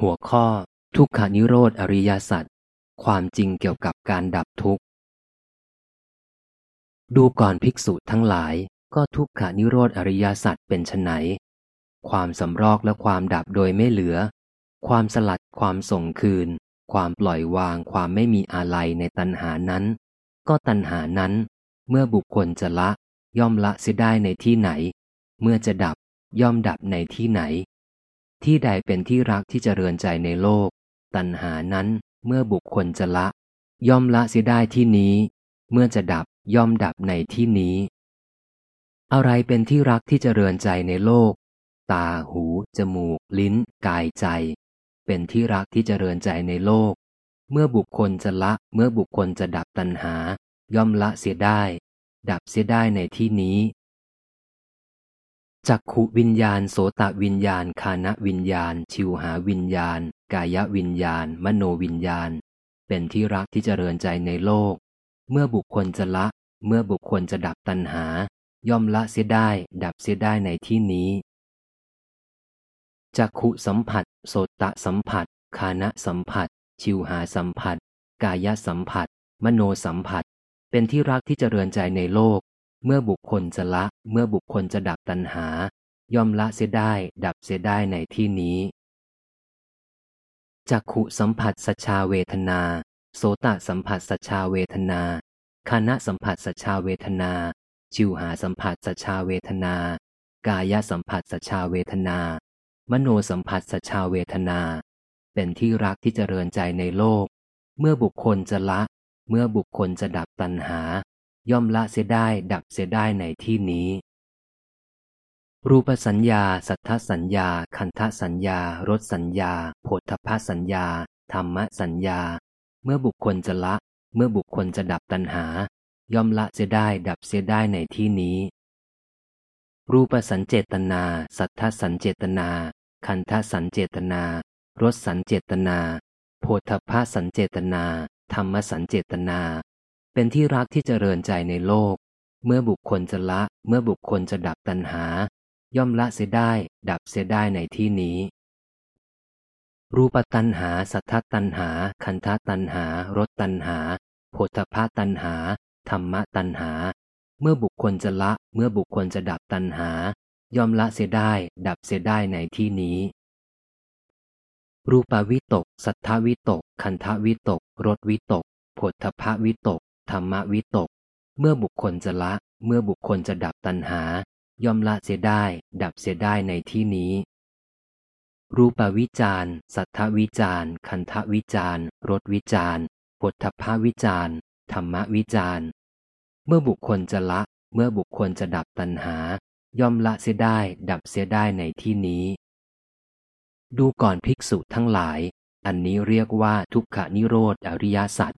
หัวข้อ ทุกขานิโรธอริยสัจความจริงเกี่ยวกับการดับทุกข์ ดูก่อนภิกษุทั้งหลายก็ทุกขานิโรธอริยสัจเป็นไนความสำรอกและความดับโดยไม่เหลือ ความสลัดความส่งคืน ความปล่อยวางความไม่มีอะไรในตัณหานั้น ก็ตัณหานั้น เมื่อบุคคลจะละ ย่อมละเสียได้ในที่ไหน เมื่อจะดับย่อมดับในที่ไหน ที่ใดเป็นที่รักที่จะเริญใจในโลก ตัณหานั้นเมื่อบุคคลจะละ ย่อมละเสียได้ที่นี้ เมื่อจะดับย่อมดับในที่นี้ อะไรเป็นที่รักที่จะเริญใจในโลก ตาหู จมูก ลิ้น กายใจ เป็นที่รักที่จะเริญใจในโลก เมื่อบุคคลจะละ เมื่อบุคคลจะดับตัณหา ย่อมละเสียได้ ดับเสียได้ในที่นี้ จักขุวิญญาณ โสตวิญญาณ คานวิญญาณ ชิวหาวิญญาณ กายวิญญาณ มโนวิญญาณ เป็นที่รักที่จเจริญใจในโลก เมื่อบุคคลจะละ เมื่อบุคคลจะดับตัณหา ย่อมละเสียได้ ดับเสียได้ในที่นี้ จักขุสัมผัส โสตสัมผัส คานะสัมผัส ชิวหาสัมผัส กายสัมผัส มโนสัมผัส เป็นที่รักที่จเจริญใจในโลก เมื่อบุคคลจะละ เมื่อบุคคลจะดับตัณหา ย่อมละเสียได้ ดับเสียได้ในที่นี้จักขุสัมผัสสชาเวทนา โสตสัมผัสสชาเวทนาคานะสัมผัสสชาเวทนา ชิวหาสัมผัสสชาเวทนา กายสัมผัสสชาเวทนา มโนสัมผัสสชาเวทนา เป็นที่รักที่เจริญใจในโลก เมื่อบุคคลจะละ เมื่อบุคคลจะดับตัณหา ย่อมละเสียได้ดับเสียได้ในที่นี้ รูปสัญญา สัทธสัญญา คันธสัญญารสสัญญาโผฏฐสัญญา ธรรมสัญญา เมื่อบุคคลจะละ เมื่อบุคคลจะดับตัณหา ย่อมละเสียได้ดับเสียได้ในที่นี้ รูปสัญเจตนา สัทธสัญเจตนา คันธสัญเจตนารสสัญเจตนาโพธพาสัญเจตนา ธรรมสัญเจตนา เป็นที่รักที่จเจริญใจในโลก เมื่อบุคคลจะละ เมื่อบุคคลจะดับตัณหา ย่อมละเสียได้ ดับเสียได้ในที่นี้ รูปตัณหา สัทธตัณหา คันธตัณหารสตัณหาโพธพาตัณหา ธรรมตัณหา เมื่อบุคคลจะละ เมื่อบุคคลจะดับตัณหา ย่อมละเสียได้ ดับเสียได้ในที่นี้ รูปวิตก สัทธวิตก คันธวิตกรสวิตกโพธพวิตก ธรรมวิตก เมื่อบุคคลจะละ เมื่อบุคคลจะดับตัณหา ย่อมละเสียได้ ดับเสียได้ในที่นี้ รูปวิจารสัทธวิจารคันธวิจารรสวิจารพุทธภาวิจารธรรมวิจารเมื่อบุคคลจะละ เมื่อบุคคลจะดับตัณหา ย่อมละเสียได้ ดับเสียได้ในที่นี้ ดูก่อนภิกษุทั้งหลาย อันนี้เรียกว่าทุกขานิโรธอริยสัจ